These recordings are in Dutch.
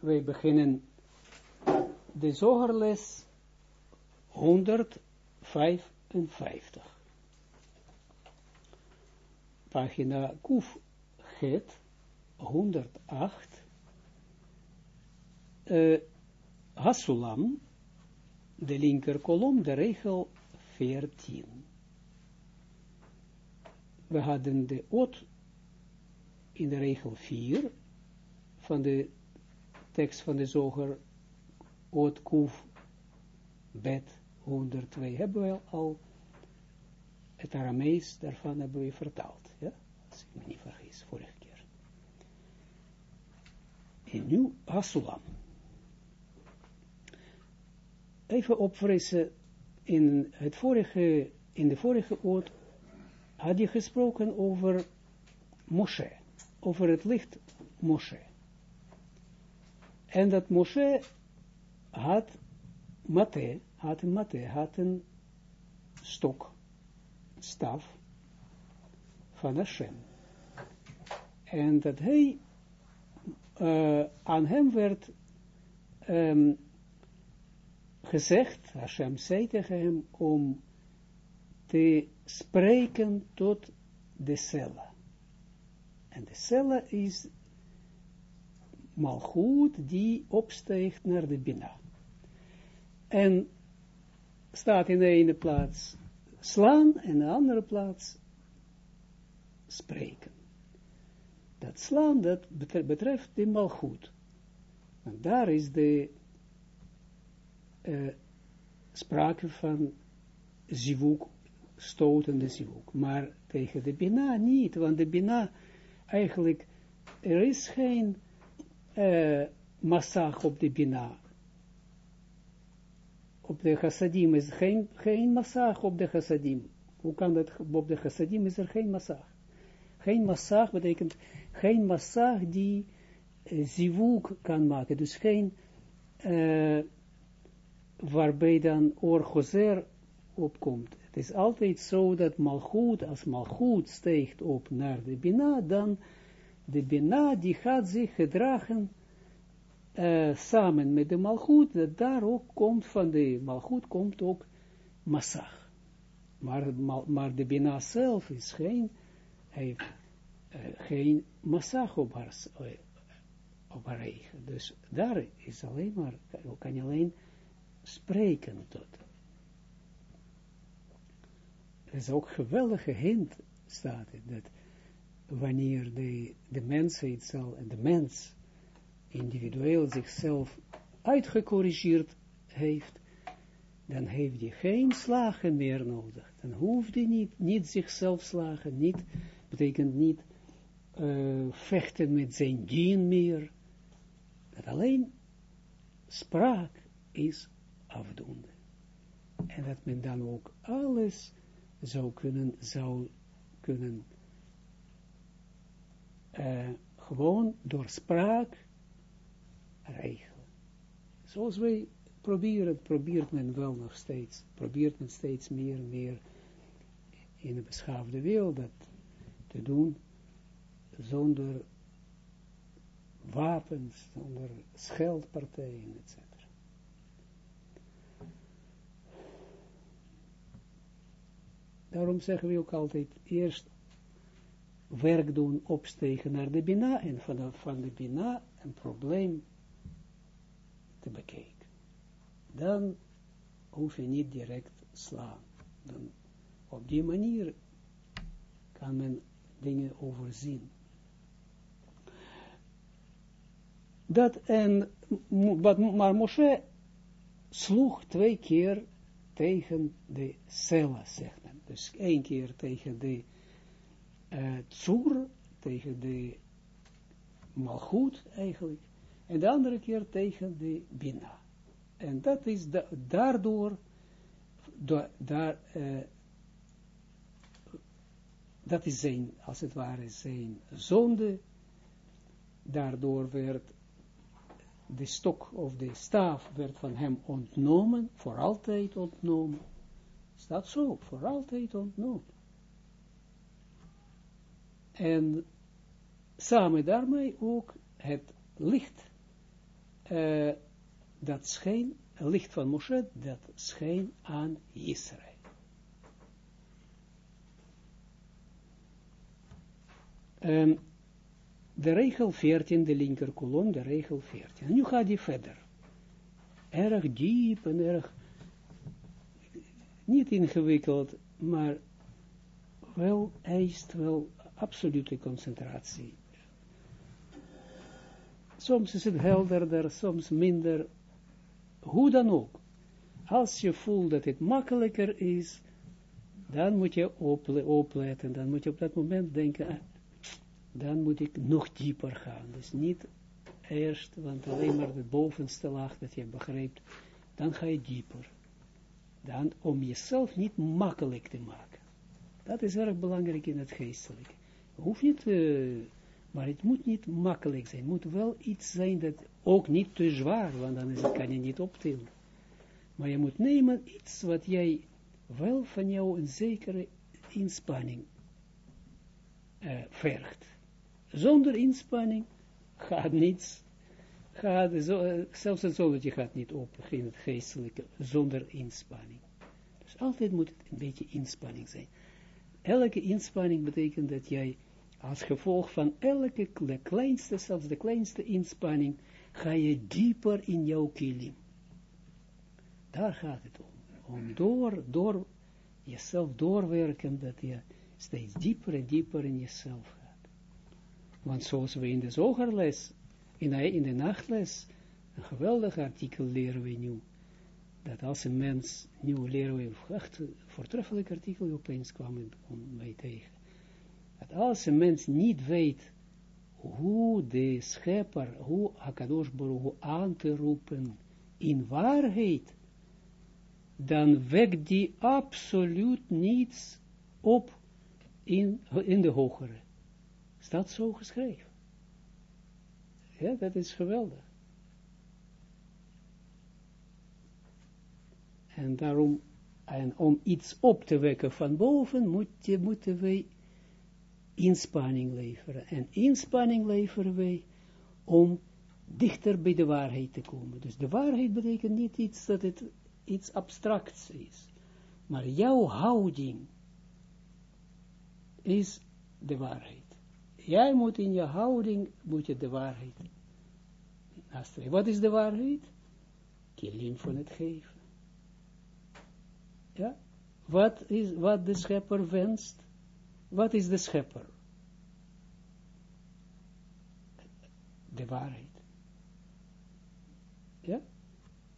wij beginnen de zogerles 155. Pagina Kuf Het 108. Uh, Hasulam, de linker kolom, de regel 14. We hadden de oot in de regel 4 van de tekst van de zoger Oot Kuf Bet 102 hebben we al het Aramees daarvan hebben we vertaald. Ja? Als ik me niet vergis, vorige keer. En nu Hasulam. Even opfrissen. In, het vorige, in de vorige oot had je gesproken over Moshe. Over het licht Moshe. En dat Moshe had mate, had een mate, had een stok, staf van Hashem. En dat hij, uh, aan hem werd um, gezegd, Hashem zei tegen hem, om te spreken tot de cellen. En de cellen is malgoed die opsteegt naar de Bina. En staat in de ene plaats slaan en in de andere plaats spreken. Dat slaan, dat betreft de malgoed. En daar is de uh, sprake van zivuk, stotende zivuk. Maar tegen de bina niet, want de bina eigenlijk, er is geen uh, massag op de bina. Op de chassadim is geen, geen massag op de chassadim. Hoe kan dat, op de chassadim is er geen massag. Geen massag betekent geen massag die zivuk kan maken. Dus geen, uh, waarbij dan orgozer opkomt. Het is altijd zo dat malgoed, als malgoed steekt op naar de bina, dan de Bina die gaat zich gedragen uh, samen met de Malchut, dat daar ook komt van de Malchut, komt ook Massach. Maar, maar de Bina zelf is geen, heeft uh, geen Massach op haar, uh, op haar eigen. Dus daar is alleen maar, kan je alleen spreken tot. Er is ook geweldige hint, staat het, dat wanneer de, de mensheid zal, de mens individueel zichzelf uitgecorrigeerd heeft, dan heeft hij geen slagen meer nodig. Dan hoeft hij niet, niet zichzelf slagen, niet, betekent niet uh, vechten met zijn dien meer. Dat alleen spraak is afdoende. En dat men dan ook alles zou kunnen, zou kunnen uh, gewoon door spraak regelen. Zoals wij proberen, probeert men wel nog steeds, probeert men steeds meer en meer in de beschaafde wereld dat te doen, zonder wapens, zonder scheldpartijen, etc. Daarom zeggen we ook altijd, eerst werk doen, opstegen naar de Bina en van van de Bina een probleem te bekijken. Dan hoef je niet direct slaan. Dan op die manier kan men dingen overzien. Dat en, maar Moshe sloeg twee keer tegen de cella, zegt men. Dus één keer tegen de uh, Tsur, tegen de Malchut eigenlijk, en de andere keer tegen de Bina. En dat is da daardoor, da daar, uh, dat is zijn, als het ware, zijn zonde, daardoor werd de stok of de staaf werd van hem ontnomen, voor altijd ontnomen. Staat zo, voor altijd ontnomen. En samen daarmee ook het licht uh, dat scheen, het licht van Moshe, dat scheen aan Israël. Um, de regel 14, de linker kolom, de regel 14. En nu gaat hij verder. Erg diep en erg, niet ingewikkeld, maar wel eist wel absolute concentratie. Soms is het helderder, soms minder. Hoe dan ook. Als je voelt dat het makkelijker is, dan moet je opletten. Dan moet je op dat moment denken, ah, dan moet ik nog dieper gaan. Dus niet eerst, want alleen maar de bovenste laag dat je begrijpt, dan ga je dieper. Dan om jezelf niet makkelijk te maken. Dat is erg belangrijk in het geestelijke. Hoeft niet, maar het moet niet makkelijk zijn. Het moet wel iets zijn dat ook niet te zwaar, want dan is het, kan je niet optillen. Maar je moet nemen iets wat jij wel van jou een zekere inspanning uh, vergt. Zonder inspanning gaat niets, gaat, uh, zelfs het zonnetje gaat niet op in het geestelijke, zonder inspanning. Dus altijd moet het een beetje inspanning zijn. Elke inspanning betekent dat jij als gevolg van elke de kleinste, zelfs de kleinste inspanning, ga je dieper in jouw kilim. Daar gaat het om. Om door, door jezelf doorwerken, dat je steeds dieper en dieper in jezelf gaat. Want zoals we in de zogerles, in de, in de nachtles, een geweldig artikel leren we nu, dat als een mens, nieuw leren we, echt voortreffelijk artikel, opeens kwam om mij tegen dat als een mens niet weet hoe de schepper, hoe Hakadosh Baruch aan te roepen in waarheid, dan wekt die absoluut niets op in, in de hogere. Staat zo geschreven. Ja, dat is geweldig. En daarom, en om iets op te wekken van boven, moet je, moeten wij inspanning leveren. En inspanning leveren wij om dichter bij de waarheid te komen. Dus de waarheid betekent niet iets dat het iets abstracts is. Maar jouw houding is de waarheid. Jij moet in je houding, moet je de waarheid nastreven. Wat is de waarheid? Kilim van het geven. Ja? Wat is, wat de schepper wenst? Wat is de schepper? De waarheid. Ja?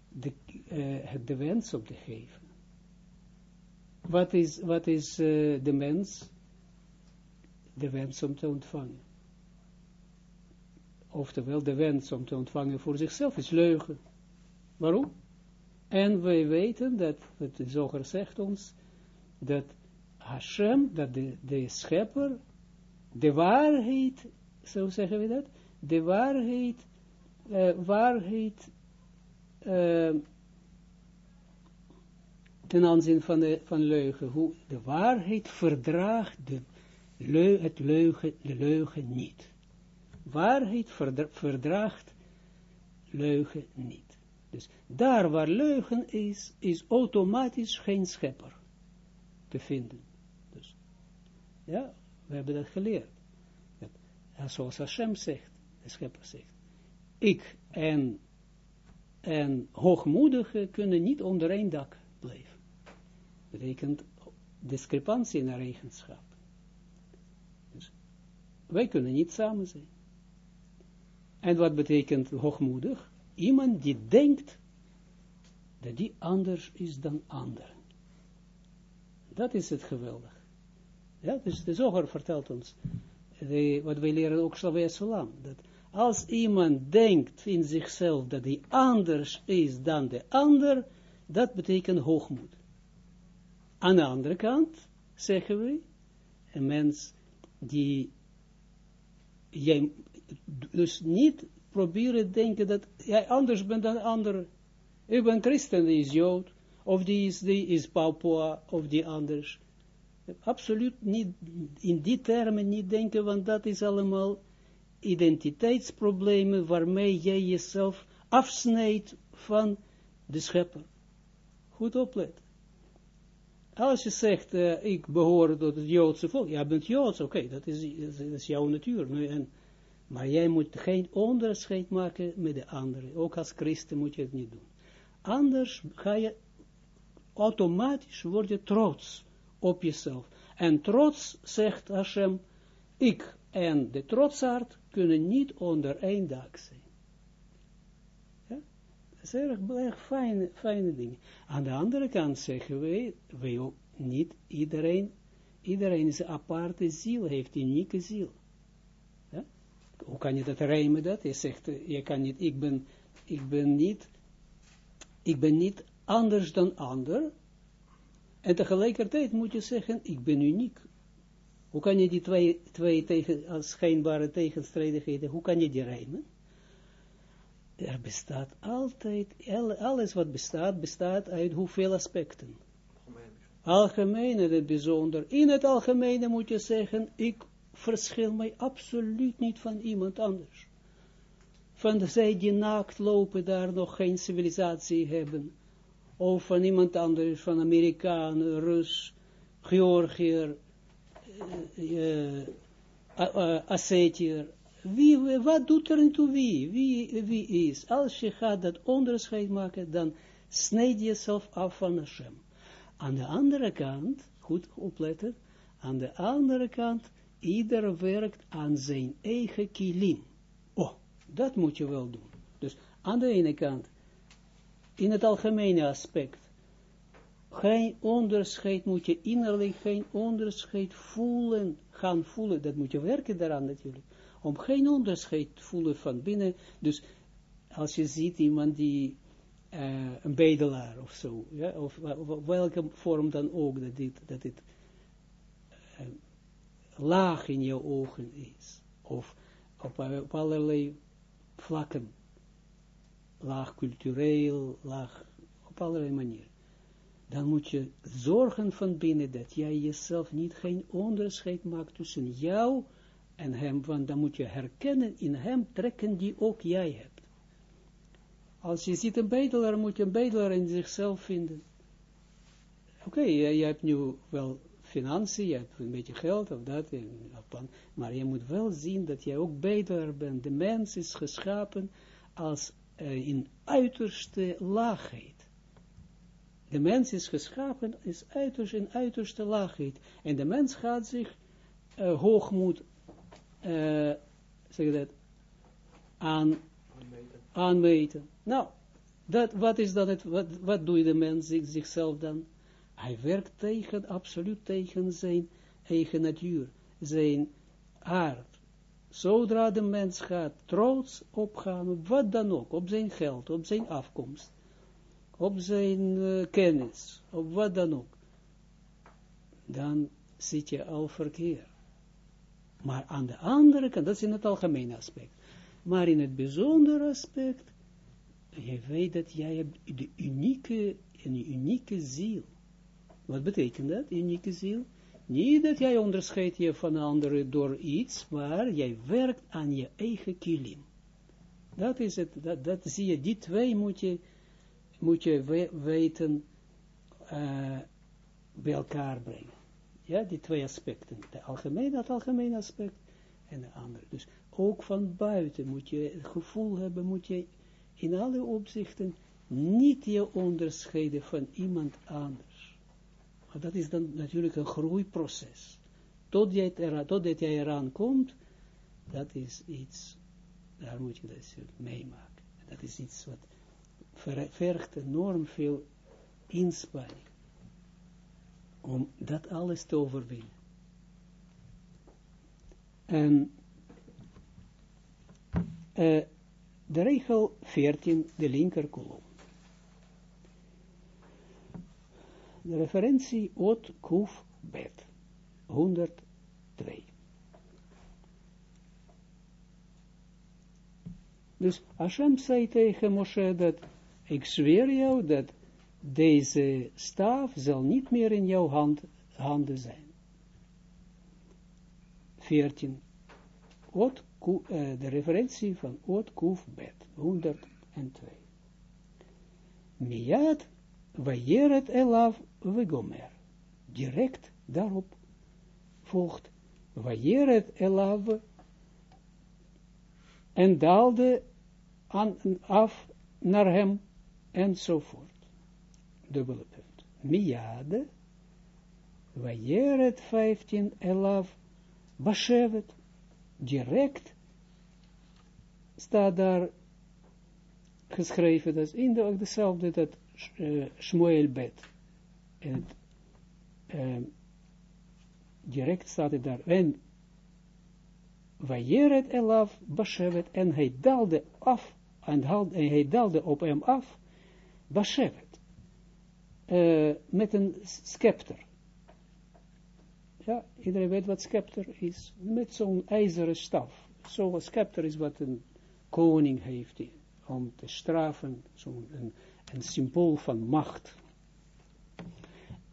De, uh, de wens op te geven. Wat is, wat is uh, de mens? De wens om te ontvangen. Oftewel, de wens om te ontvangen voor zichzelf is leugen. Waarom? En wij weten dat, de zoger zegt ons, dat Hashem, dat de, de schepper, de waarheid, zo zeggen we dat, de waarheid, uh, waarheid uh, ten aanzien van, de, van leugen, hoe de waarheid verdraagt de, het leugen, de leugen niet. Waarheid verdra verdraagt leugen niet. Dus daar waar leugen is, is automatisch geen schepper te vinden. Ja, we hebben dat geleerd. Dat, zoals Hashem zegt, de schepper zegt, ik en, en hoogmoedigen kunnen niet onder één dak blijven. Betekent discrepantie naar eigenschap. Dus wij kunnen niet samen zijn. En wat betekent hoogmoedig? Iemand die denkt dat die anders is dan anderen. Dat is het geweldig. Ja, dus de zoger vertelt ons, de, wat wij leren ook Slavia Salam, dat als iemand denkt in zichzelf dat hij anders is dan de ander, dat betekent hoogmoed. Aan de andere kant, zeggen we, een mens die, jij, dus niet proberen denken dat jij anders bent dan ander. Ik ben christen, die is jood, of die is, die is Papua, of die anders absoluut niet in die termen niet denken, want dat is allemaal identiteitsproblemen waarmee jij jezelf afsnijdt van de schepper. Goed opletten. Als je zegt, uh, ik behoor tot het Joodse volk, jij bent Joods, oké, dat, is, is, jouw natuur. En, maar jij moet geen onderscheid maken met de anderen. Ook als christen moet je het niet doen. Anders ga je automatisch worden trots op jezelf. En trots, zegt Hashem, ik en de trotsaard kunnen niet onder één dak zijn. Ja? Dat is erg, erg fijne, fijne dingen. Aan de andere kant zeggen wij, wij ook niet iedereen, iedereen is een aparte ziel, heeft een unieke ziel. Hoe kan je dat rijmen dat? Je zegt, je kan niet, ik ben, ik ben niet, ik ben niet anders dan ander, en tegelijkertijd moet je zeggen, ik ben uniek. Hoe kan je die twee, twee als schijnbare tegenstrijdigheden, hoe kan je die rijmen? Er bestaat altijd, alles wat bestaat, bestaat uit hoeveel aspecten. Algemeen en het bijzonder. In het algemene moet je zeggen, ik verschil mij absoluut niet van iemand anders. Van de zij die naakt lopen, daar nog geen civilisatie hebben of van iemand anders, van Amerikaan, Rus, Georgiër, uh, uh. Wie, wat doet er toe wie? wie? Wie is? Als je gaat dat onderscheid maken, dan snijd jezelf af van Hashem. Aan de andere kant, goed opletten, aan de andere kant, ieder werkt aan zijn eigen kilim. Oh, dat moet je wel doen. Dus aan de ene kant, in het algemene aspect. Geen onderscheid moet je innerlijk, geen onderscheid voelen, gaan voelen. Dat moet je werken daaraan natuurlijk. Om geen onderscheid te voelen van binnen. Dus als je ziet iemand die uh, een bedelaar of zo, ja, of, welke vorm dan ook, dat dit, dat dit uh, laag in je ogen is. Of op, op allerlei vlakken laag cultureel, laag op allerlei manieren. Dan moet je zorgen van binnen dat jij jezelf niet geen onderscheid maakt tussen jou en hem, want dan moet je herkennen in hem trekken die ook jij hebt. Als je ziet een bedelaar, moet je een bedelaar in zichzelf vinden. Oké, je, je, hebt nu wel financiën, je hebt een beetje geld of dat, maar je moet wel zien dat jij ook bedelaar bent. De mens is geschapen als uh, in uiterste laagheid. De mens is geschapen, is uiterst in uiterste laagheid. En de mens gaat zich uh, hoogmoed, uh, dat, aan, aanmeten. Nou, dat, wat is dan het, wat, wat doet de mens zich, zichzelf dan? Hij werkt tegen, absoluut tegen zijn eigen natuur, zijn aard. Zodra de mens gaat trots opgaan, op wat dan ook, op zijn geld, op zijn afkomst, op zijn uh, kennis, op wat dan ook, dan zit je al verkeerd. Maar aan de andere kant, dat is in het algemene aspect, maar in het bijzondere aspect, je weet dat jij hebt de unieke, een unieke ziel. Wat betekent dat, unieke ziel? Niet dat jij onderscheidt je van anderen door iets, maar jij werkt aan je eigen kilim. Dat is het, dat, dat zie je, die twee moet je, moet je weten uh, bij elkaar brengen. Ja, die twee aspecten. De algemene, het algemene aspect en de andere. Dus ook van buiten moet je het gevoel hebben, moet je in alle opzichten niet je onderscheiden van iemand anders. Maar dat is dan natuurlijk een groeiproces. Totdat, jij eraan komt, dat is iets, daar moet je dat meemaken. Dat is iets wat vergt enorm veel inspanning. Om dat alles te overwinnen. En uh, de regel 14, de linker kolom. De referentie Ot Kuf Bet, 102. Dus Hashem zei tegen Moshe dat, ik zweer jou dat deze staaf zal niet meer in jouw hand, handen zijn. 14. Ot, uh, de referentie van Ot Kuf Bet, 102. en 2. Miyad vayeret elav vegomer. Direct daarop volgt vayeret elav en daalde aan, af naar hem enzovoort. Dubbele punt. Miyade, vayeret 15 elav bashevet. Direct staat daar geschreven, dat is in de, dezelfde, dat uh, Shmuel bed. En uh, direct staat het daar, en Vajeret elaf bashevet, en hij daalde af, en, hij daalde op hem af, bashevet, uh, met een scepter. Ja, iedereen weet wat scepter is, met zo'n ijzeren staf. Zo'n scepter is wat een koning heeft om te straffen, zo'n een, een symbool van macht.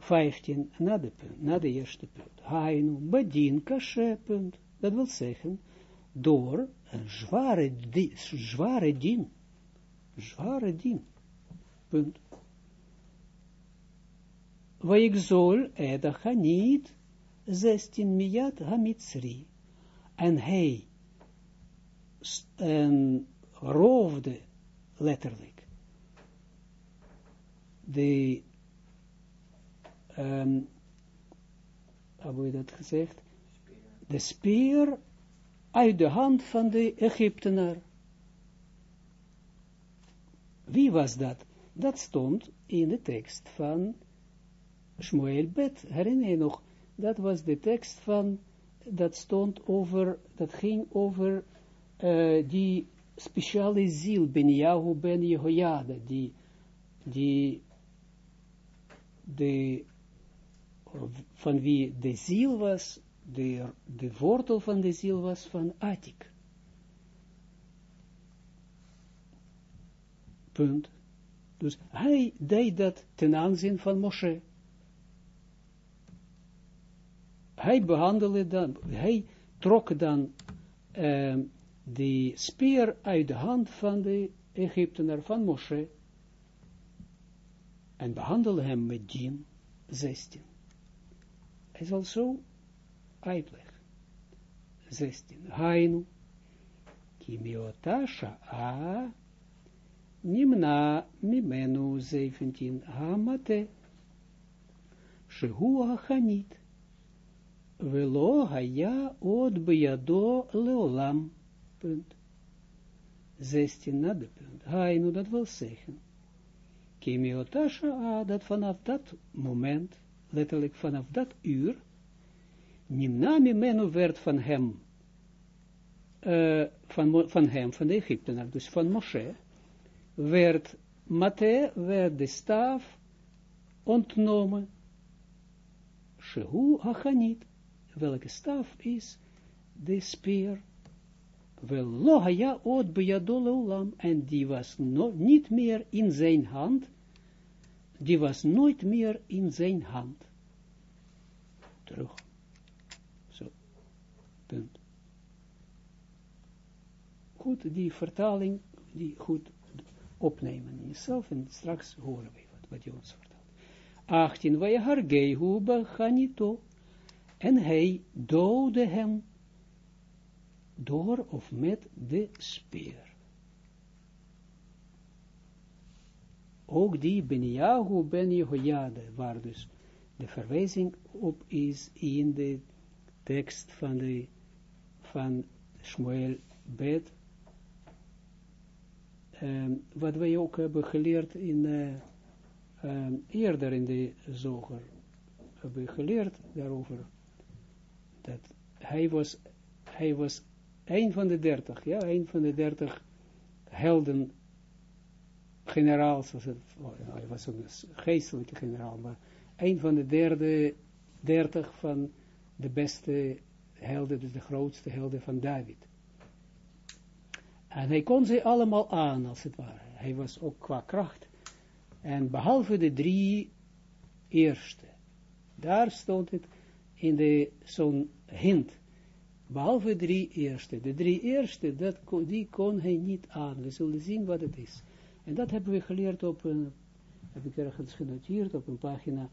15, na de, punt, na de eerste punt. Hainu, badin, kashe, punt. Dat wil zeggen, door een zware, di, zware dien. Zware dien. Punt. Waigzol edacha niet, 16 miyat hamitsri. En hij en roofde letterlijk de um, je dat gezegd? De speer uit de hand van de Egyptenaar. Wie was dat? Dat stond in de tekst van Shmuel Bet. Herinner je nog? Dat was de tekst van, dat stond over, dat ging over uh, die speciale ziel, Ben Yahu Ben Jehoiada, die, die, de, van wie de ziel was, de, de wortel van de ziel was van Atik. Punt. Dus hij deed dat ten aanzien van Moshe. Hij behandelde dan, hij trok dan uh, de speer uit de hand van de Egyptenaar van Moshe en behandelde hem met dien 16. Hij zal zo uitleggen. 16. Hainu, kimiotasha a, nimna mimenu 17. Hamate, shehu hachanit, velo haya od beyado leolam punt. 16 na de punt. Hainu, dat wil zeggen. Kimiotasha, ah, dat vanaf dat moment, letterlijk vanaf dat uur, Nimnami menu werd van hem, uh, van, van hem, van de Egyptenaar, dus van Moshe, werd Mate, werd de staf ontnomen, Shehu Hachanit, welke staf is de speer? Wel lohaya od ulam, en die was no, niet meer in zijn hand, die was nooit meer in zijn hand. Terug. Zo. Punt. Goed, die vertaling, die goed opnemen in jezelf, en straks horen we wat, wat je ons vertelt. 18. Vajahargehu bachanito, en hij doodde hem door of met de speer. Ook die Beniahu ben Jehoiade, waar dus de verwijzing op is in de tekst van, de, van Shmuel Bet, um, wat wij ook hebben geleerd in, uh, um, eerder in de zoger, hebben geleerd daarover, dat hij was, hij was een van de dertig, ja, een van de dertig helden, generaals, was het, oh, hij was een geestelijke generaal, maar een van de derde, dertig van de beste helden, dus de grootste helden van David. En hij kon ze allemaal aan, als het ware. Hij was ook qua kracht. En behalve de drie eerste, daar stond het in de zo'n hint Behalve drie eerste. De drie eerste, dat, die kon hij niet aan. We zullen zien wat het is. En dat hebben we geleerd op een, heb ik ergens genoteerd, op een pagina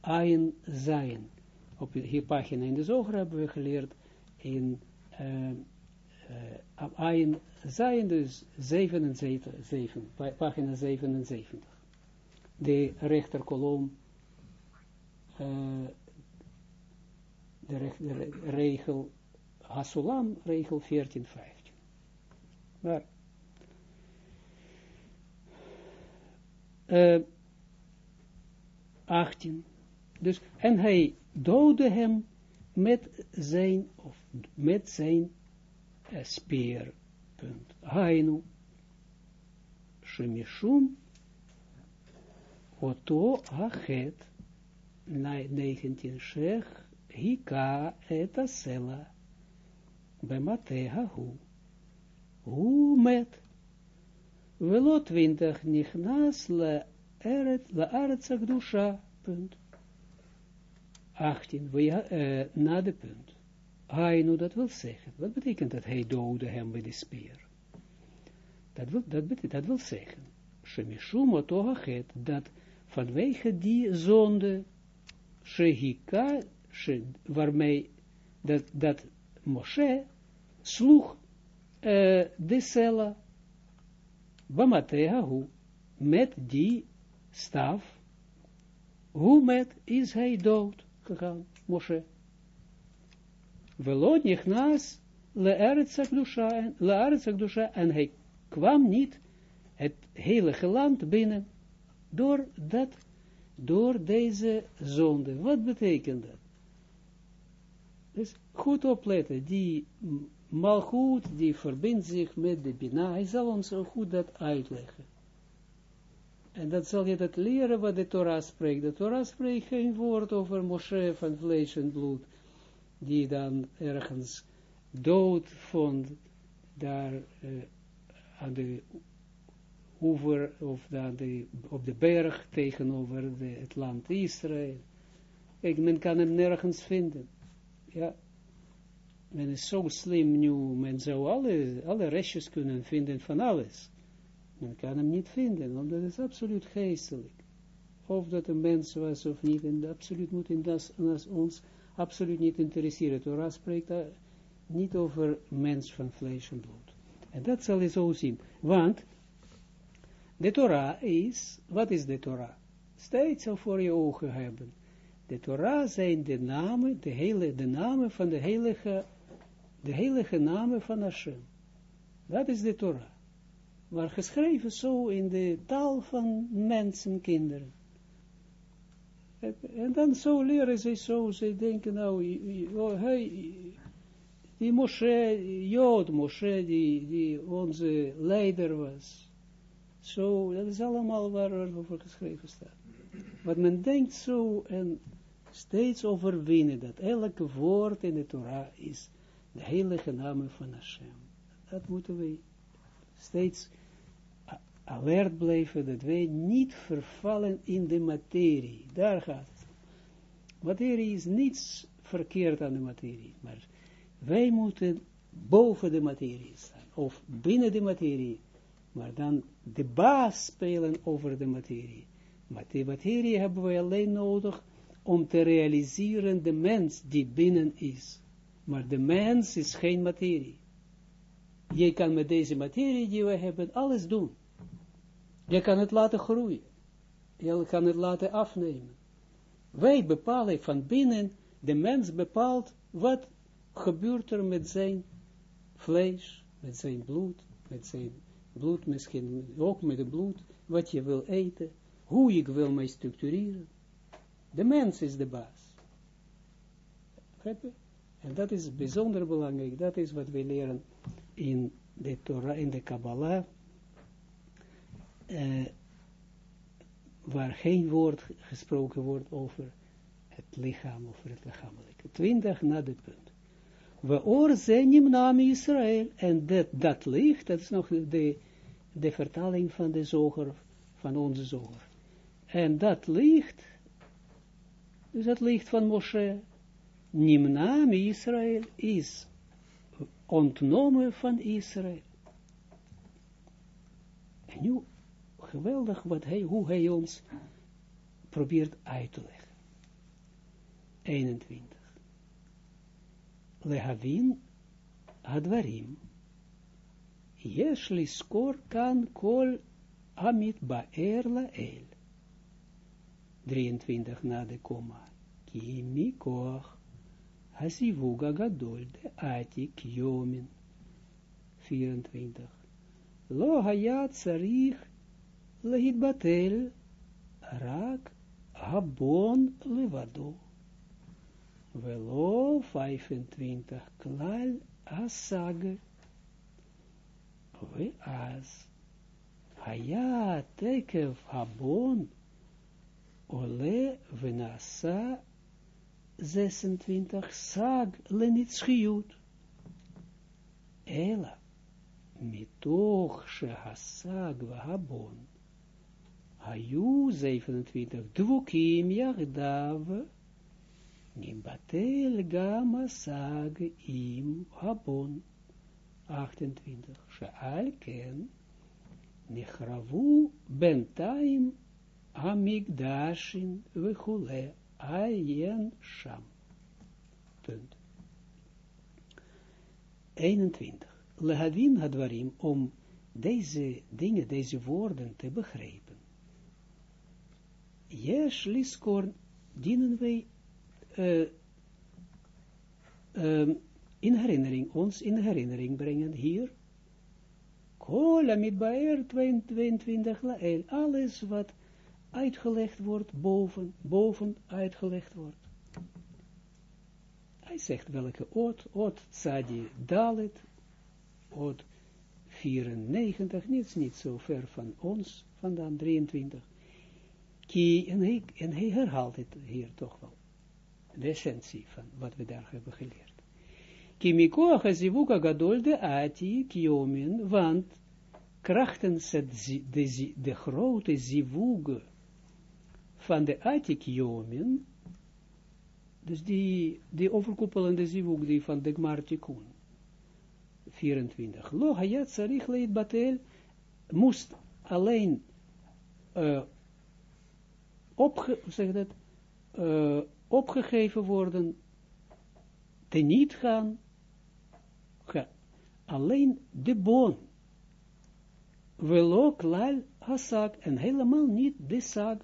Ayin Zayin. Op die pagina in de zoger hebben we geleerd in uh, uh, Ayin Zayin, dus 77, 7, pagina 77. De rechterkolom, uh, de, de regel Hasulam, regel 14, 15. Maar uh, 18. Dus, en hij doodde hem met zijn, of met zijn uh, speer. Punt. Hainu. Shemishum. Oto achet. 19 shech. Hika et asela. Bemateha hu. Hu met. Velo twintig nichnas le eret, la aretz dusha, punt. 18, uh, na de punt. Hainu, dat wil zeggen. Wat betekent dat hij doodde hem bij de speer? Dat wil, dat betekent, dat wil zeggen. Shemishum otogachet, dat vanwege die zonde, shehika, she, waarmee dat, dat Moshe sloeg uh, de cella, Bamateahu, met die staf, hoe met is hij dood gegaan, Moshe. Velot nichnas le'aretzak dusha, en hij kwam niet het heilige land binnen, door dat, door deze zonde. Wat betekent dat? Dus goed opletten, die malgoed, die verbindt zich met de Bina, hij zal ons zo goed dat uitleggen. En dat zal je dat leren wat de Torah spreekt. De Torah spreekt geen woord over Moshe van vlees en bloed, die dan ergens dood vond, daar uh, aan de oever, of dan de, op de berg tegenover de, het land Israël. Kijk, men kan hem nergens vinden. Ja, men is zo slim nu, men zou alle, alle restjes kunnen vinden van alles. Men kan hem niet vinden, want dat is absoluut geestelijk. Of dat een mens was of niet, en absoluut moet in dat, ons absoluut niet interesseren. Torah spreekt niet over mens van vlees en bloed. En dat zal je zo zien. Want de Torah is, wat is de Torah? Steeds al voor je ogen hebben. De Torah zijn de namen, de, hele, de namen van de heilige, de heilige namen van Hashem. Dat is de Torah maar geschreven zo in de taal van mensen, kinderen. En dan zo leren ze zo, ze denken nou, oh, die Moshe, Jood Moshe, die, die onze leider was. Zo, dat is allemaal waar er over geschreven staat. Wat men denkt zo en steeds overwinnen dat elke woord in de Torah is de heilige naam van Hashem. Dat moeten we steeds alert blijven, dat wij niet vervallen in de materie. Daar gaat het. Materie is niets verkeerd aan de materie, maar wij moeten boven de materie staan, of binnen de materie, maar dan de baas spelen over de materie. Maar de materie hebben wij alleen nodig om te realiseren de mens die binnen is. Maar de mens is geen materie. Je kan met deze materie die we hebben alles doen. Je kan het laten groeien. Je kan het laten afnemen. Wij bepalen van binnen, de mens bepaalt wat gebeurt er met zijn vlees, met zijn bloed, met zijn bloed misschien ook met het bloed, wat je wil eten, hoe je wil mij structureren. De mens is de baas. En dat is bijzonder belangrijk. Dat is wat we leren in de Torah, in de Kabbalah uh, waar geen woord gesproken wordt over het lichaam, over het lichamelijke. Twintig na dit punt. We oorzenim naam Israël, en dat, dat licht, dat is nog de, de vertaling van de zoger, van onze zoger. En dat licht, dus het licht van Moshe, Nimnaam Israël is ontnomen van Israël. En nu geweldig wat hij, hoe hij ons probeert uit te leggen. 21. Lehavin. Yesh liskor kan kol amit ba'er el. 23 na de komma. Ki mikoch hasivuga gadol de atik yomin. 24. Lo hayat sarich lehit batel rak habon levado. Velo 25 klal asag. We as. Haya tekev habon ole venasa 26 sag lenitschiut. Ela mitoch shehasag vahabon. Hayu 27 dvukim yagdav Nibatel gama sag im habon. 28. Sheal ken bentaim amigdashin vechule ayen sham. Punt. 21. Lehadin hadwarim om deze dingen, deze woorden te begrijpen. Yes, liskor, dienen wij uh, in herinnering, ons in herinnering brengen hier. Kola mit baer 22 lael, alles wat uitgelegd wordt, boven, boven uitgelegd wordt. Hij zegt welke oot, oot tzadi dalet, oot 94, niets niet zo ver van ons, vandaan 23. Ki, en hij, en hij herhaalt het hier toch wel de essentie van wat we daar hebben geleerd. Kimiko hazivuka gadol de ati kiomin, want krachtens het de, de grote zivug van de ati kiomin, dus die, die overkoepelende zivug die van de Gmartikun, 24. Lo hayat sarich leit batel, moest alleen opge, zeg uh, opgegeven worden, teniet gaan, ga, alleen de boon, wel lal hasak, en helemaal niet de sag.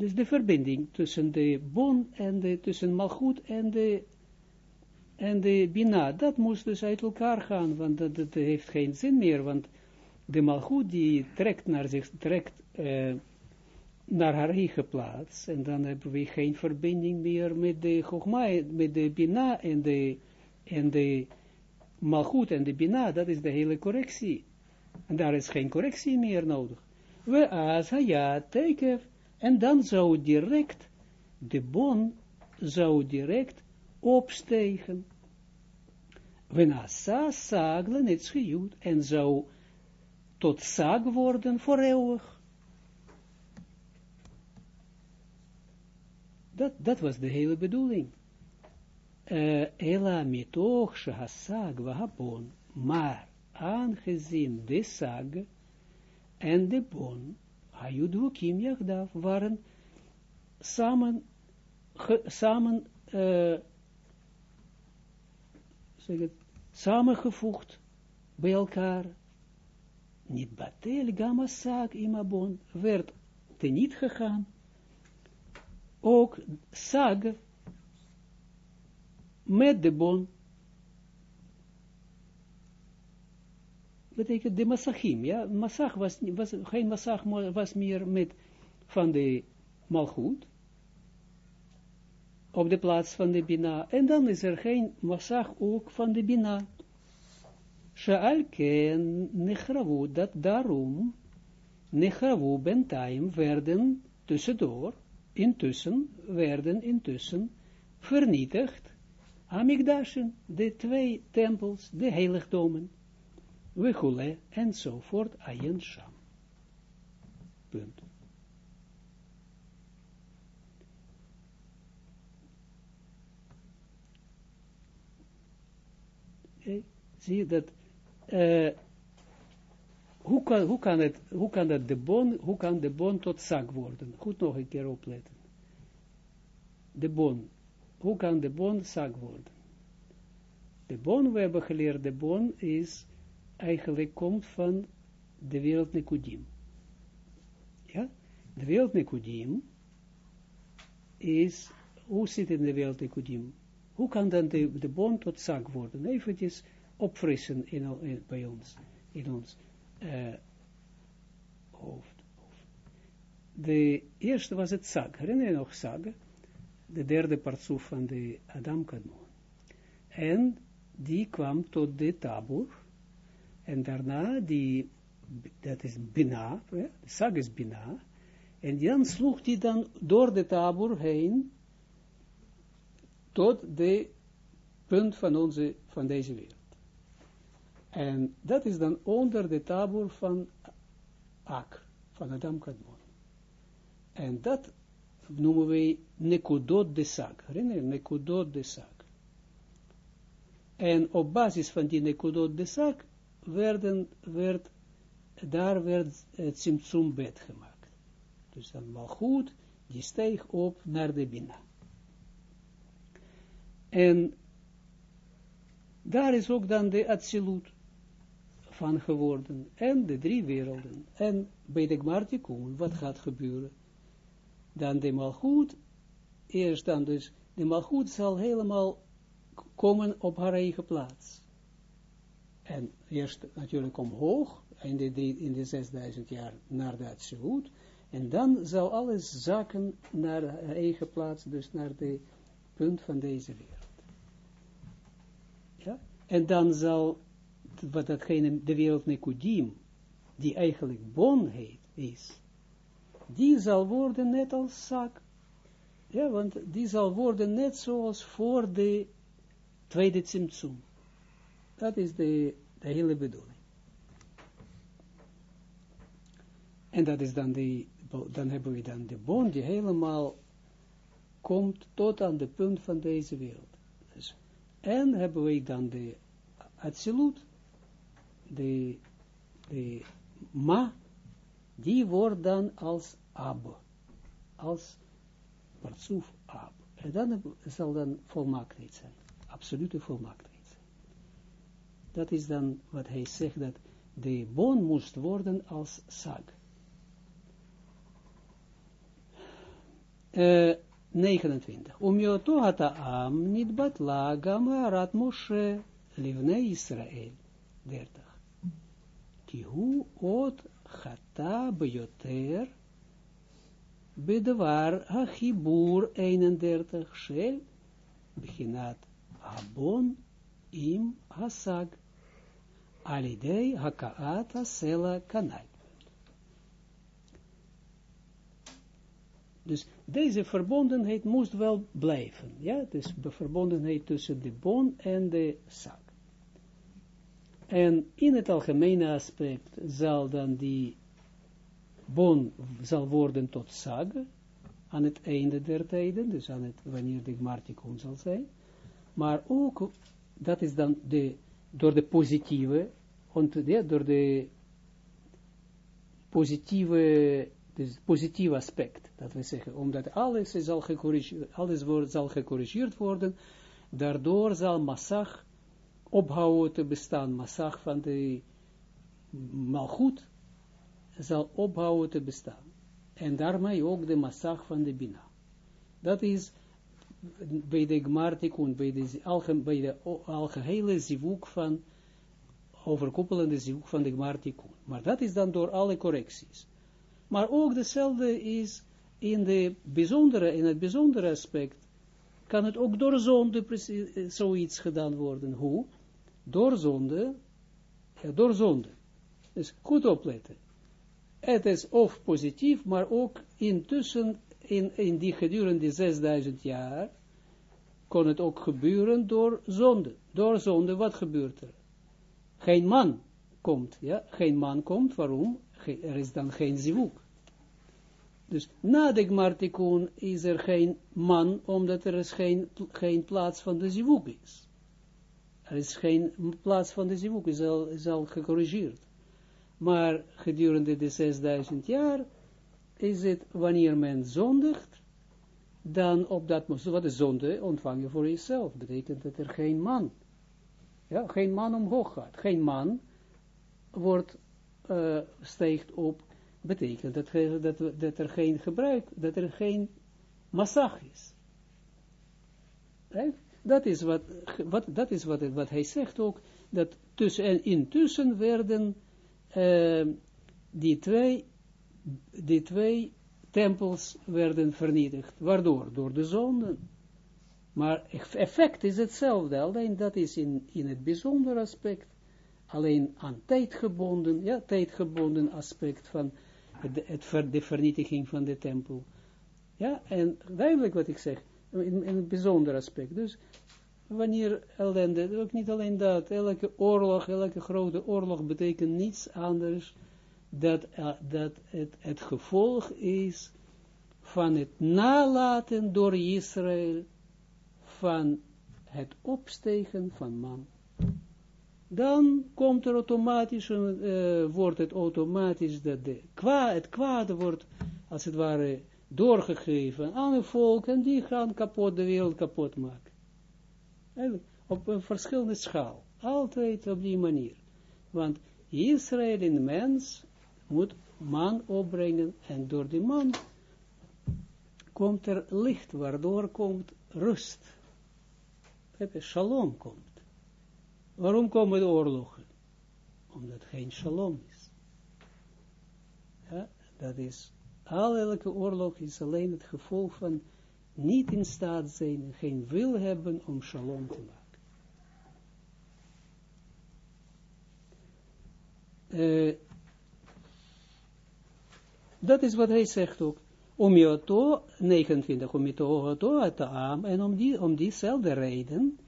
Dus de verbinding tussen de bon en de, tussen malgoed en de, en de bina, dat moest dus uit elkaar gaan, want dat, dat heeft geen zin meer, want de malgoed die trekt naar zich, trekt, uh, naar haar eigen plaats, en dan hebben we geen verbinding meer met de Chogma, met de Bina en de, en de Malchut en de Bina, dat is de hele correctie. En daar is geen correctie meer nodig. We als ja, en dan zou direct, de bon zou direct opstegen. We nasa saglen het schiut, en zou tot sag worden voor eeuwig. Dat, dat was de hele bedoeling. Uh, Ela mitoch shahasag vahapon, maar aangezien de sag en de bon, hayudvukim yagdav, waren samen, ge, samen, uh, zeg het, samengevoegd bij elkaar. Niet batel gamma sag imabon, werd teniet gegaan, ook sag met de bon betekent de massachim, ja, massach was, was geen massach was meer met van de malgoed op de plaats van de bina, en dan is er geen massach ook van de bina. Sha'al ken nechravu, dat daarom nechravu bentaim werden tussendoor, intussen werden intussen vernietigd. Amigdashen, de twee tempels, de heiligdomen, Wechule, enzovoort, Ayen Sham. Punt. Zie je dat, uh, hoe kan, hoe kan het, hoe kan dat de bon, hoe kan de bon tot zak worden? Goed nog een keer opletten. De bon. Hoe kan de bon zak worden? De bon, we hebben geleerd, de bon is, eigenlijk komt van de wereld Nekudim. Ja? De wereld Nekudim is, hoe zit in de wereld Nekudim? Hoe kan dan de, de bon tot zak worden? Eventjes opfrissen in, in, bij ons, in ons uh, hoofd. De eerste was het zak. Herinner je nog zak? De derde partsoef van de Adam Kadmon. En die kwam tot de tabur. En daarna, die, dat is Bina, ja? Sag is Bina. En dan sloeg hij dan door de tabur heen, tot de punt van, onze, van deze wereld. En dat is dan onder de tabur van Ak, van Adam Kadmon. En dat noemen wij Nekudot de Sag. Herinner je, Nekudot de Sag. En op basis van die Nekudot de Sag werden, werd, daar werd het Simtsum bed gemaakt. Dus dan goed, die steeg op naar de Bina. En daar is ook dan de Atsilut van geworden. En de drie werelden. En bij de Gmartikun, wat gaat gebeuren? Dan de Malchut, eerst dan dus, de Malchut zal helemaal komen op haar eigen plaats. En eerst natuurlijk omhoog, in de, in de 6000 jaar naar de Atsilut, en dan zal alles zakken naar haar eigen plaats, dus naar de punt van deze wereld. Ja? En dan zal wat datgene, de wereld Nekudim, die eigenlijk bon heet, is, die zal worden net als zak. Ja, want die zal worden net zoals voor de tweede Tsimtsum. Dat is de, de hele bedoeling. En dat is dan de, dan hebben we dan de bon die helemaal komt tot aan de punt van deze wereld. Dus, en hebben we dan de absolute de, de ma, die wordt dan als ab, als partsoef ab. En dan zal dan volmaaktheid zijn, absolute volmaaktheid. Dat is dan wat hij zegt, dat de boon moest worden als sag. Uh, 29. Om yoto hata am niet batla gam harat Moshe livne Israël. 30 ki hu ot chata bejoter bedwar hachibur 31 shel beginat abon im hasag alidei hakaat asela kanal. Dus deze verbondenheid moest wel blijven. Ja, dus de verbondenheid tussen de bon en de zak. En in het algemene aspect zal dan die bon zal worden tot sag, aan het einde der tijden, dus aan het, wanneer de Gmartikon zal zijn. Maar ook, dat is dan de, door de positieve, ja, door de positieve, dus positieve aspect, dat we zeggen, omdat alles zal gecorrigeerd, alles zal gecorrigeerd worden, daardoor zal massag ophouden te bestaan, massag van de malgoed zal ophouden te bestaan. En daarmee ook de massag van de bina. Dat is bij de gmartikun, bij de, algehele van, overkoepelende zivuk van de gmartikun. Maar dat is dan door alle correcties. Maar ook dezelfde is in, de bijzondere, in het bijzondere aspect, kan het ook door zonde eh, zoiets gedaan worden. Hoe? door zonde, door zonde. Dus goed opletten. Het is of positief, maar ook intussen, in, in die gedurende 6000 jaar, kon het ook gebeuren door zonde. Door zonde, wat gebeurt er? Geen man komt, ja, geen man komt, waarom? er is dan geen zivuk. Dus na de Gmartikun is er geen man, omdat er is geen, geen plaats van de zivuk is. Er is geen plaats van de zivuk, is al, is al gecorrigeerd. maar gedurende de 6000 jaar is het, wanneer men zondigt, dan op dat moment, wat de zonde? Ontvang je voor jezelf, betekent dat er geen man, ja, geen man omhoog gaat, geen man wordt, uh, steekt op, betekent dat, dat, dat er geen gebruik, dat er geen massag is. Dat is wat, wat, dat is wat, wat hij zegt ook, dat tussen, en intussen werden uh, die twee, die twee tempels werden vernietigd. Waardoor? Door de zonden. Maar effect is hetzelfde, alleen dat is in, in het bijzonder aspect, alleen aan tijdgebonden, ja, tijdgebonden aspect van het, de vernietiging van de tempel. Ja, en duidelijk wat ik zeg, in, in het bijzonder aspect. Dus wanneer ellende, ook niet alleen dat, elke oorlog, elke grote oorlog betekent niets anders dat, uh, dat het, gevolg is van het nalaten door Israël van het opstegen van man. Dan komt er automatisch, uh, wordt het automatisch dat de het kwade wordt, als het ware, doorgegeven aan het volk en die gaan kapot, de wereld kapot maken. Op een verschillende schaal. Altijd op die manier. Want Israël in mens moet man opbrengen en door die man komt er licht, waardoor komt rust. Shalom komt. Waarom komen de oorlogen? Omdat geen shalom is. Ja, dat is, al elke oorlog is alleen het gevolg van niet in staat zijn, geen wil hebben om shalom te maken. Uh, dat is wat hij zegt ook. Om je to, 29, om je to, taam, en om, die, om diezelfde reden,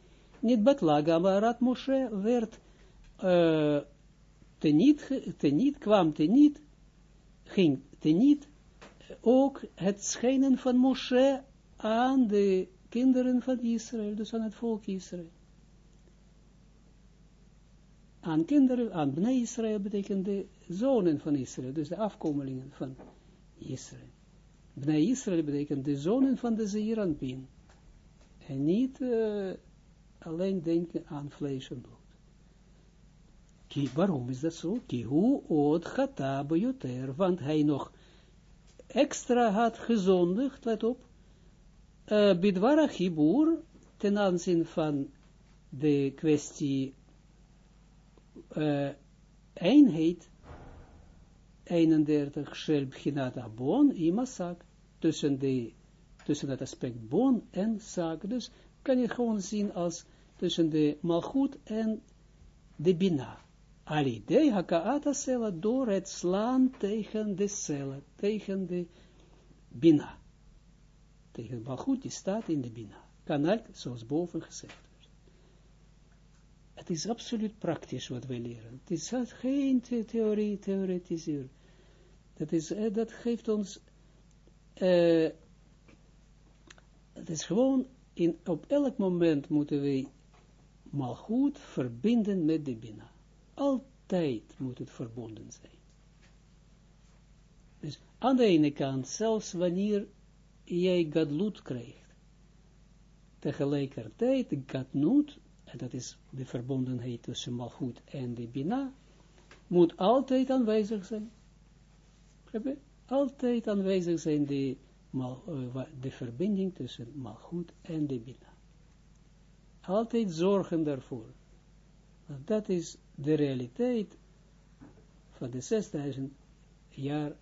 niet betlaga, maar Moshe werd uh, teniet, teniet, kwam teniet, ging teniet, ook het schijnen van Moshe aan de kinderen van Israël, dus aan het volk Israël. Aan kinderen, aan Bnei Israël betekent de zonen van Israël, dus de afkomelingen van Israël. Bnei Israël betekent de zonen van de Zeeranpin. En niet uh, alleen denken aan vlees en bloed. Ki, waarom is dat zo? Ki hu od chata bejoter, want hij nog extra had gezondigd, let op, uh, bidwara ten aanzien van de kwestie uh, eenheid 31, Shel Bchinat Abon, Imasak, tussen, de, tussen het aspect Bon en Sak. Dus kan je gewoon zien als tussen de Malchut en de Bina. Alidei hakaata sela door het slaan tegen de cella, tegen de Bina. Tegen Malchut die staat in de Bina. Kan zoals boven gezegd. Het is absoluut praktisch wat wij leren. Het is geen theorie, theoretiseren. Dat, is, uh, dat geeft ons, uh, het is gewoon, in, op elk moment moeten wij goed verbinden met de Bina. Altijd moet het verbonden zijn. Dus aan de ene kant, zelfs wanneer jij gadlut krijgt, tegelijkertijd de gadnut, en dat is de verbondenheid tussen malgoed en de Bina, moet altijd aanwezig zijn altijd aanwezig zijn de, uh, de verbinding tussen malgoed en de bina. Altijd zorgen daarvoor. Want dat is de realiteit van de 6000 jaar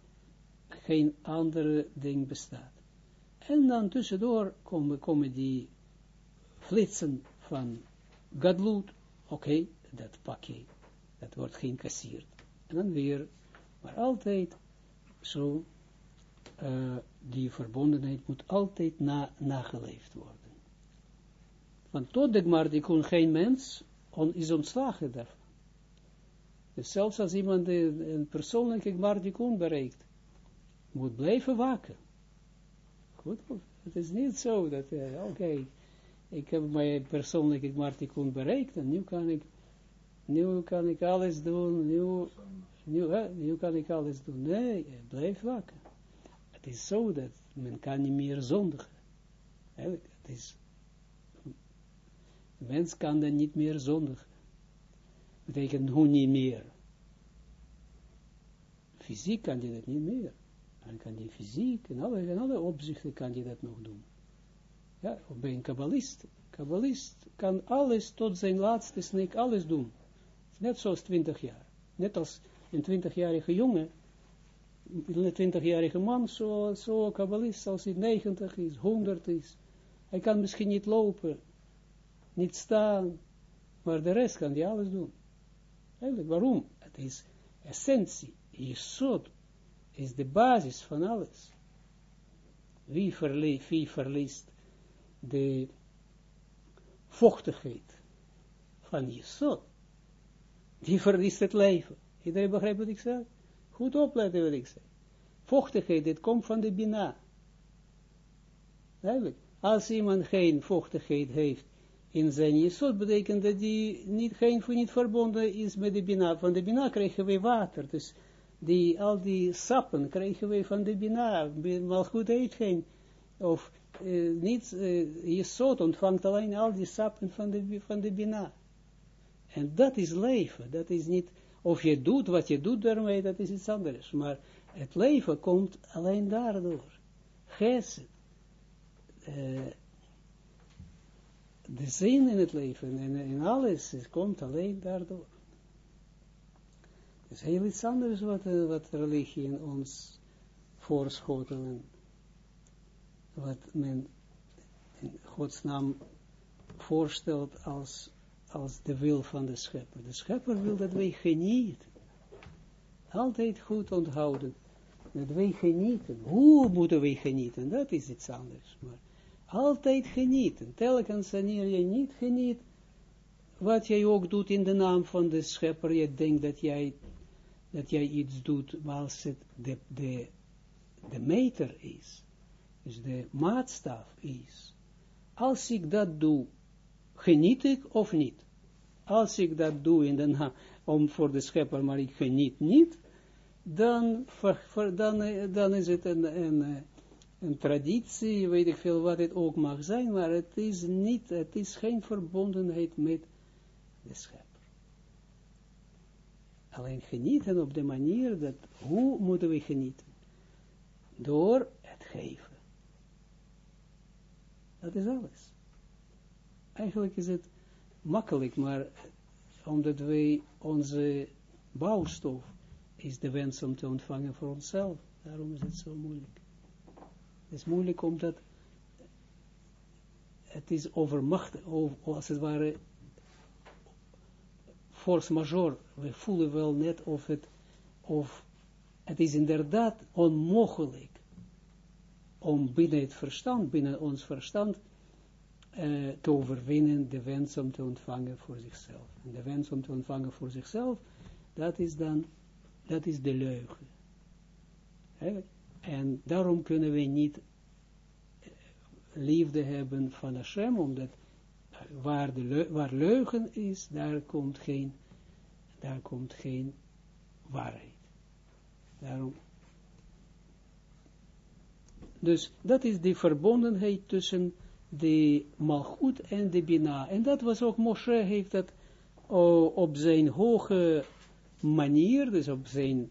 geen andere ding bestaat. En dan tussendoor komen, komen die flitsen van gadloed, oké, dat pak je, dat wordt geïncasseerd. En dan weer, maar altijd zo, uh, die verbondenheid moet altijd na, nageleefd worden. Want tot de Gmardikun geen mens on, is ontslagen daarvan. Dus zelfs als iemand een, een persoonlijke Gmardikun bereikt, moet blijven waken. Goed, het is niet zo dat, uh, oké, ik heb mijn persoonlijke Gmardikun bereikt en nu kan ik nu kan ik alles doen, nu, nu, hè, nu kan ik alles doen. Nee, blijf wakker. Het is zo dat men kan niet meer zondigen. Is, de mens kan dan niet meer zondigen. Betekent hoe niet meer. Fysiek kan je dat niet meer. Dan kan je fysiek, in alle, in alle opzichten kan je dat nog doen. Ja, of bij een kabbalist. Kabbalist kan alles tot zijn laatste snik, alles doen. Net zoals 20 jaar. Net als een 20-jarige jongen, een 20-jarige man, zo, zo kabbalist als hij 90 is, 100 is. Hij kan misschien niet lopen, niet staan, maar de rest kan hij alles doen. Eigenlijk, waarom? Het is essentie, jesod, is de basis van alles. Wie, verlie, wie verliest de vochtigheid van jesod, die verliest het leven. Iedereen begrijpt wat ik zeg? Goed opletten wat ik zeg. Vochtigheid, dit komt van de bina. Eigenlijk, als iemand geen vochtigheid heeft in zijn jesot, betekent dat hij niet, geen, niet verbonden is met de bina. Van de bina krijgen we water, dus die, al die sappen krijgen we van de bina. Goed eet geen, of uh, niet, uh, jesot ontvangt alleen al die sappen van de, van de bina. En dat is leven, dat is niet, of je doet wat je doet daarmee, dat is iets anders. Maar het leven komt alleen daardoor. Geset. Uh, de zin in het leven en in alles, komt alleen daardoor. Het is heel iets anders wat, wat religie in ons voorschotelen. Wat men in Gods naam voorstelt als als de wil van de schepper. De schepper wil dat wij genieten. Altijd goed onthouden. Dat wij genieten. Hoe moeten wij genieten? Dat is iets anders. Maar altijd genieten. Telkens wanneer je niet geniet, wat jij ook doet in de naam van de schepper, je denkt dat jij, dat jij iets doet, maar als het de, de, de meter is, dus de maatstaf is. Als ik dat doe, geniet ik of niet? Als ik dat doe in de om voor de schepper, maar ik geniet niet, dan, dan, eh, dan is het een, eh, een, traditie, weet ik veel wat het ook mag zijn, maar het is niet, het is geen verbondenheid met de schepper. Alleen genieten op de manier dat, hoe moeten we genieten? Door het geven. Dat is alles. Eigenlijk is het makkelijk, maar omdat wij onze bouwstof is de wens om te ontvangen voor onszelf. Daarom is het zo moeilijk. Het is moeilijk omdat het is overmachtig, of, als het ware force majeure. We voelen wel net of het, of het is inderdaad onmogelijk om binnen het verstand, binnen ons verstand, uh, te overwinnen de wens om te ontvangen voor zichzelf. En de wens om te ontvangen voor zichzelf, dat is dan, dat is de leugen. En daarom kunnen we niet eh, liefde hebben van Hashem, omdat waar, de waar leugen is, daar komt geen, daar komt geen waarheid. Daarom. Dus dat is de verbondenheid tussen de malgoed en de bina. En dat was ook, Moshe heeft dat uh, op zijn hoge manier, dus op zijn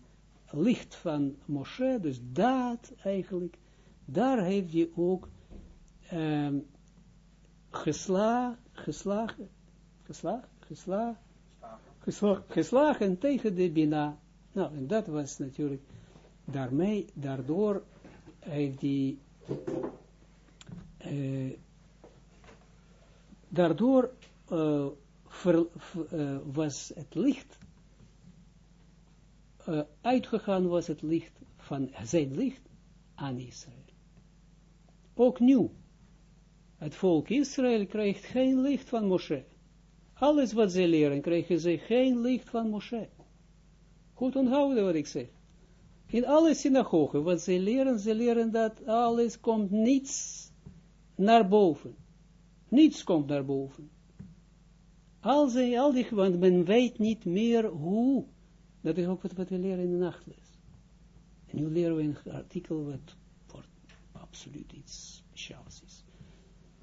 licht van Moshe, dus daad eigenlijk, daar heeft hij ook um, gesla, geslagen, geslagen, geslagen, geslagen, geslagen tegen de bina. Nou, en dat was natuurlijk, daarmee, daardoor heeft hij uh, daardoor uh, was het licht, uitgegaan was het licht van zijn licht aan Israël. Ook nu, het volk Israël krijgt geen licht van Moshe. Alles wat ze leren, krijgen ze geen licht van Moshe. Goed onthouden wat ik zeg. In alle synagogen, wat ze leren, ze leren dat alles komt niets naar boven. Niets komt naar boven. Al, zijn, al die, want men weet niet meer hoe. Dat is ook wat, we leren in de nachtles. En nu leren we een artikel wat absoluut iets speciaals is.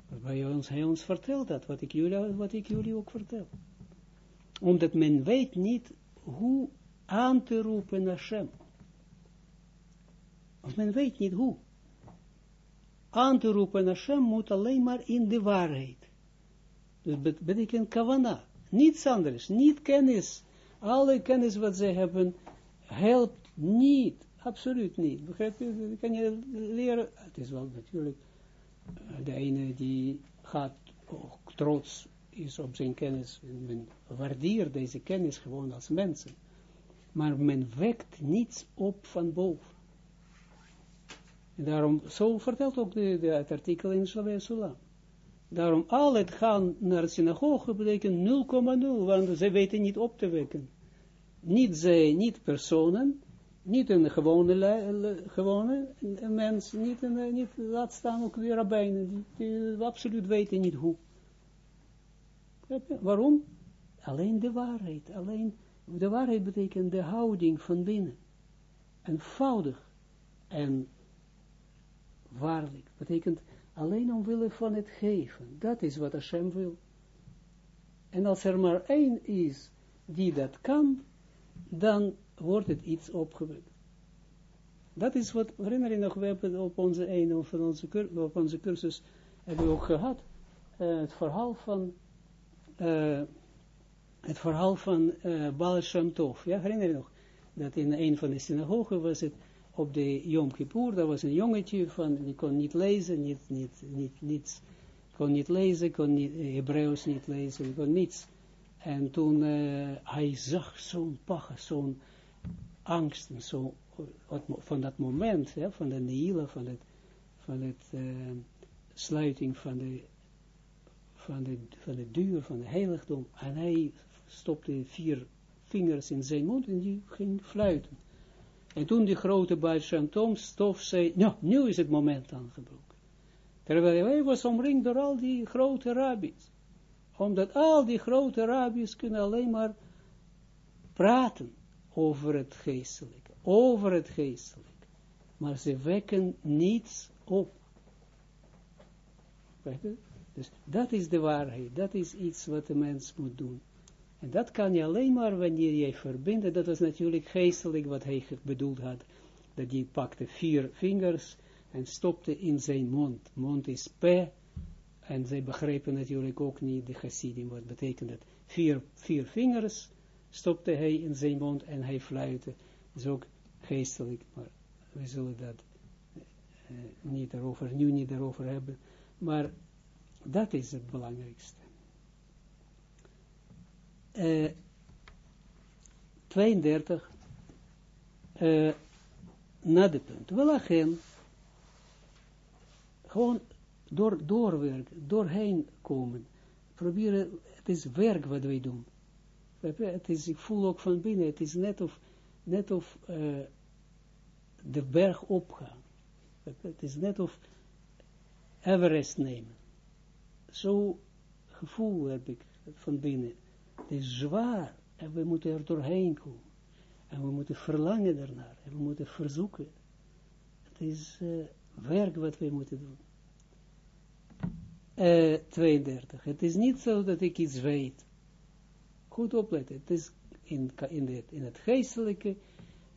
Waarbij ons, hij ons vertelt dat, wat ik, jullie, wat ik jullie ook vertel. Omdat men weet niet hoe aan te roepen naar Shem. Want men weet niet hoe. Aan te roepen naar Shem moet alleen maar in de waarheid. Dus betekent kavana. Niets anders. Niet kennis. Alle kennis wat zij hebben helpt niet. Absoluut niet. Begrijp je? Kan je leren. Het is wel natuurlijk eh, de ene die gaat ook trots is op zijn kennis. Men waardeert deze kennis gewoon als mensen. Maar men wekt niets op van boven. En daarom, zo vertelt ook de, de, het artikel in Slavia Sulam. Daarom al het gaan naar de synagoge betekent 0,0, want ze weten niet op te wekken. Niet zij, niet personen, niet een gewone, gewone mens, niet, een, niet laat staan ook weer rabbijnen, die, die absoluut weten niet hoe. Waarom? Alleen de waarheid, alleen de waarheid betekent de houding van binnen. Eenvoudig en waarlijk. Betekent alleen omwille van het geven. Dat is wat Hashem wil. En als er maar één is die dat kan, dan wordt het iets opgewekt. Dat is wat, herinner je nog, we hebben op onze een of onze, op onze cursus, hebben we ook gehad, uh, het verhaal van, uh, het verhaal van uh, Baal Tov. Ja, herinner je nog, dat in een van de synagogen was het, op de Yom Kippur, daar was een jongetje van, die kon niet lezen, niet, niet, niet, kon niet lezen, kon niet, Hebreeuws niet lezen, kon niets. En toen uh, hij zag zo'n pacha, zo'n angst, zo, van dat moment, van de neila, van het, van het sluiting van de, van, de, van de deur, van de heiligdom, en hij stopte vier vingers in zijn mond en die ging fluiten. En toen die grote Baal Shem stof zei, nou, nu is het moment aangebroken. Terwijl hij was omringd door al die grote rabbis. Omdat al die grote rabbis kunnen alleen maar praten over het geestelijke, over het geestelijke. Maar ze wekken niets op. Dus dat is de waarheid, dat is iets wat de mens moet doen. En dat kan je alleen maar wanneer je verbindt. Dat was natuurlijk geestelijk wat hij bedoeld had. Dat hij pakte vier vingers en stopte in zijn mond. Mond is P. En zij begrepen natuurlijk ook niet de Hasidim. Wat betekent dat? Vier, vier vingers stopte hij in zijn mond en hij fluitte. Dat is ook geestelijk. Maar we zullen dat uh, niet erover, nu niet erover hebben. Maar dat is het belangrijkste. 32 uh, na de punt. Welachen, gewoon door, doorwerken, doorheen komen. Proberen, het is werk wat wij doen. Het is, ik voel ook van binnen, het is net of, net of uh, de berg opgaan. Het is net of Everest nemen. Zo gevoel heb ik van binnen. Het is zwaar en we moeten er doorheen komen. En we moeten verlangen daarnaar. En we moeten verzoeken. Het is uh, werk wat we moeten doen. Uh, eh, 32. Het is niet zo dat ik iets weet. Goed opletten. Het is in, in, het, in het geestelijke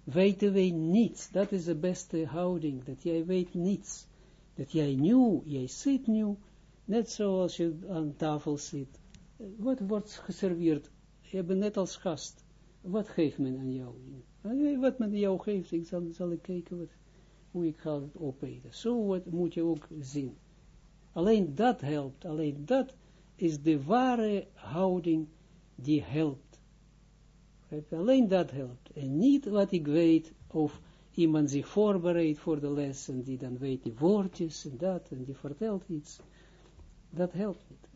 weten wij niets. Dat is de beste houding. Dat jij weet niets. Dat jij nieuw, jij zit nieuw. Net zoals je aan tafel zit wat wordt geserveerd? Je bent net als gast. Wat geeft men aan jou? Wat men jou geeft, ik zal, zal ik kijken wat, hoe ik ga het opeten. Zo wat moet je ook zien. Alleen dat helpt. Alleen dat is de ware houding die helpt. Alleen dat helpt. En niet wat ik weet of iemand zich voorbereidt voor de les en die dan weet die woordjes en dat en die vertelt iets. Dat helpt niet.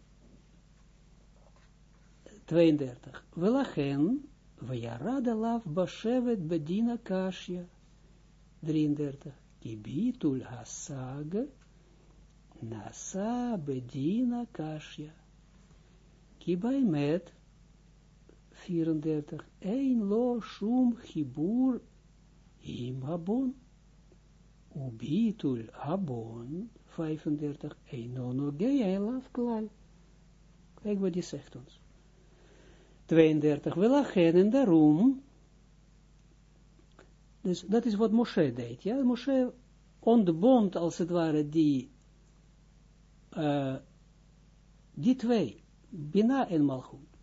32. Velachen, vayarada lav bashevet bedina kashya. 33. Kibitul hasag, nasa bedina kashya. Kibai met 34. Ein lo shum chibur im habon. Ubitul habon 35. Einono geelaf klal. Kijk wat die zegt ons. 32. Welachen en daarom. Dus dat is wat Moshe deed. Ja, Moshe ontbond als het ware die, uh, die twee, Bina en Malchut,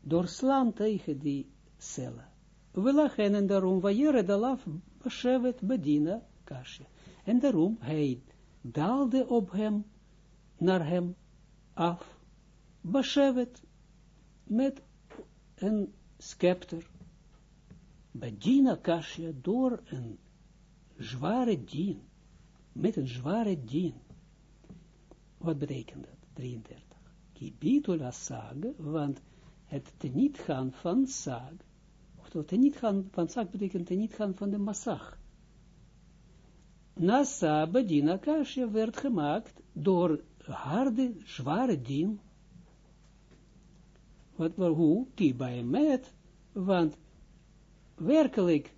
doorslaan tegen die cellen. We lachen en daarom, Vajere dalaf, Beshevet, Bedina, Kasje. En daarom, hij daalde op hem, naar hem, af, Beshevet, met een scepter, Bedina, Kasje, door een zware dien, met een zware dien. Wat betekent dat? 33. Kibitul sag, want het teniet gaan van sag, oftewel teniet gaan van sag betekent teniet gaan van de massag. Nasa bedina kasje werd gemaakt door harde, zware dien. Wat, hoe? Ki bij met, want werkelijk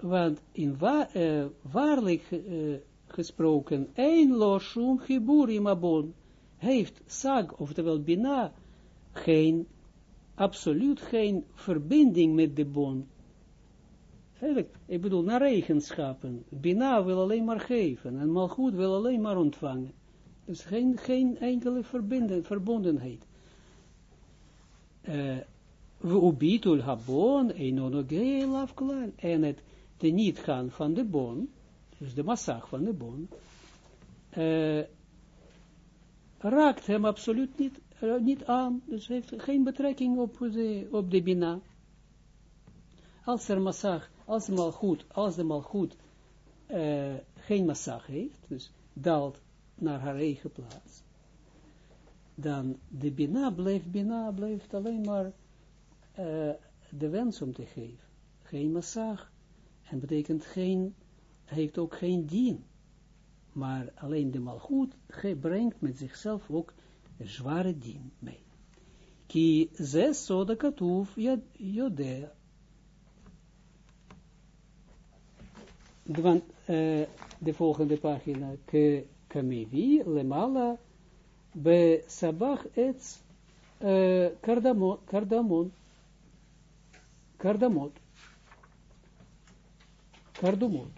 want in uh, waarlijk uh, gesproken, een loshum hiburim abon, heeft sag, oftewel bina, geen, absoluut geen verbinding met de bon. Ik bedoel, naar eigenschappen. Bina wil alleen maar geven, en malgoed wil alleen maar ontvangen. Dus geen, geen enkele verbondenheid. Ubitul habon, enono afklal, en het te niet gaan van de bon, dus de massag van de bon, uh, raakt hem absoluut niet, niet aan, dus heeft geen betrekking op de, op de bina. Als er massag, als de malgoed, als de malgoed uh, geen massag heeft, dus daalt naar haar eigen plaats, dan de bina blijft, bina blijft alleen maar uh, de wens om te geven. Geen massag, en betekent geen, heeft ook geen dien. Maar alleen de malgoed brengt met zichzelf ook een zware dien mee. Ki zes soda katuf jode. Want uh, de volgende pagina. Ke kamevi lemala be sabach etz uh, kardamon. Kardamon. Kardamot kardumot.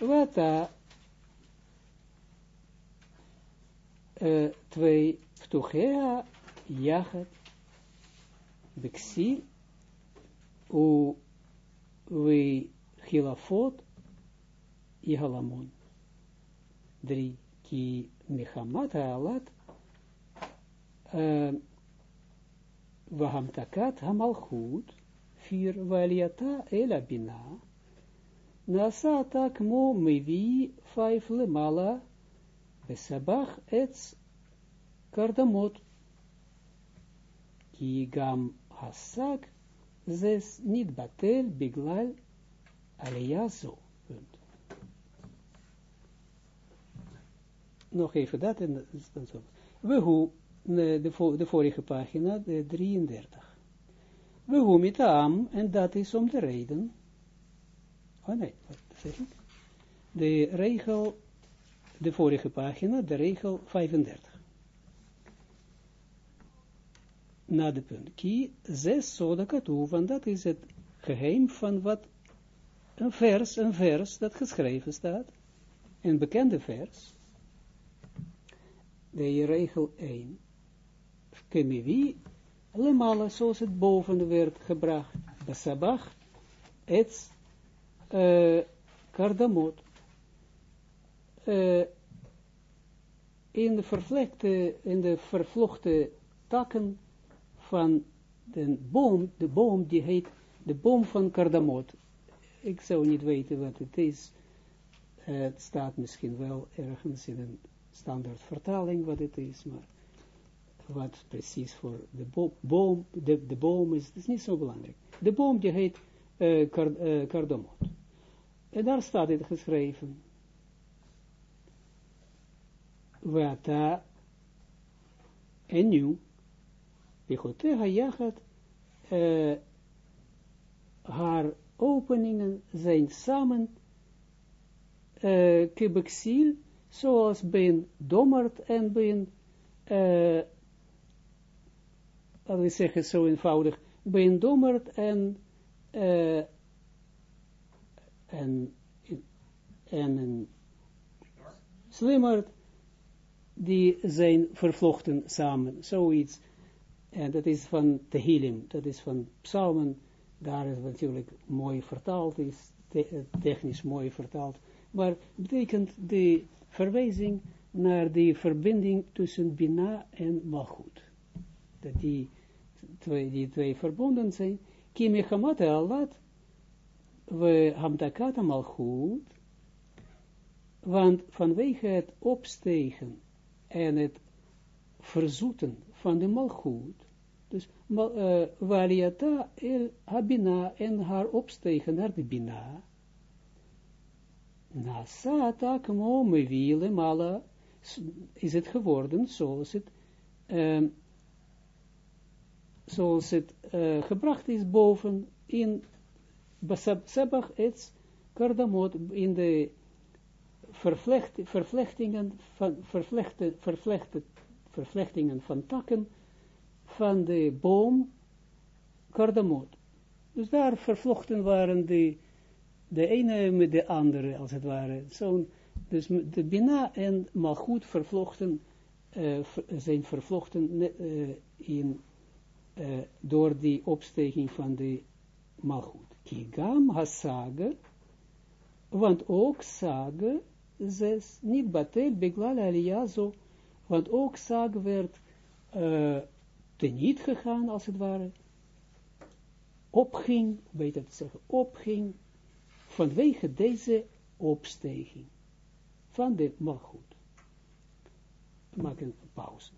Wata uh, twee ptuchea jachet beksi u we hilafot igalamon. Drie ki mechamat haalat wahamtakat hamalchut vier, valiata ela bina, nasata kmo mevi vijf lemala, besabach ets kardamot, ki gam hasag, zes niet batel biglal aliazo. Nog even dat en zo. We hoe, de, de vorige pagina, de 33. We humitaam, en dat is om de reden. Oh nee, wat zeg ik? De regel, de vorige pagina, de regel 35. Na de punt. Ki zes soda katoe, want dat is het geheim van wat een vers, een vers dat geschreven staat, een bekende vers, de regel 1. Kemivi Lemala, zoals het boven werd gebracht. Basabach, ets, uh, kardamot. Uh, in de vervlekte, in de vervlochte takken van de boom, de boom die heet de boom van kardamot. Ik zou niet weten wat het is. Uh, het staat misschien wel ergens in een standaard vertaling wat het is, maar wat precies voor de boom, de, de boom is, is niet zo belangrijk. De boom die heet uh, kard, uh, kardamot. En daar staat het geschreven. Wata En nu, Pichoteha Jachat, uh, haar openingen zijn samen uh, zoals bij dommert en bij uh, laten we zeggen zo eenvoudig, bij een dommerd en, uh, en, en een slimmerd, die zijn vervlochten samen, zoiets. En dat is van Tehillim, dat is van Psalmen, daar is natuurlijk mooi vertaald, is te technisch mooi vertaald, maar betekent de verwijzing naar de verbinding tussen Bina en Malchut. Dat die twee, die twee verbonden zijn, ki mechamat alat, we hamdakat malchut, want vanwege het opstegen en het verzoeten van de malchut, dus uh, variata el habina en haar opstegen naar de bina, nasata kmo mevile mala, is het geworden zoals het um, zoals het uh, gebracht is boven in Sebach etz kardamot, in de vervlecht, vervlechtingen van, vervlechte, vervlechte, van takken van de boom kardamot. Dus daar vervlochten waren de, de ene met de andere, als het ware. Dus de Bina en Malchut vervlochten, uh, zijn vervlochten uh, in uh, door die opsteking van de malchut. Kigam hasage, want ook sage, zes, niet batel, beglal aliazo, want ook sage werd teniet gegaan, als het ware, opging, beter te zeggen, opging, vanwege deze opsteking van de. We maken een pauze.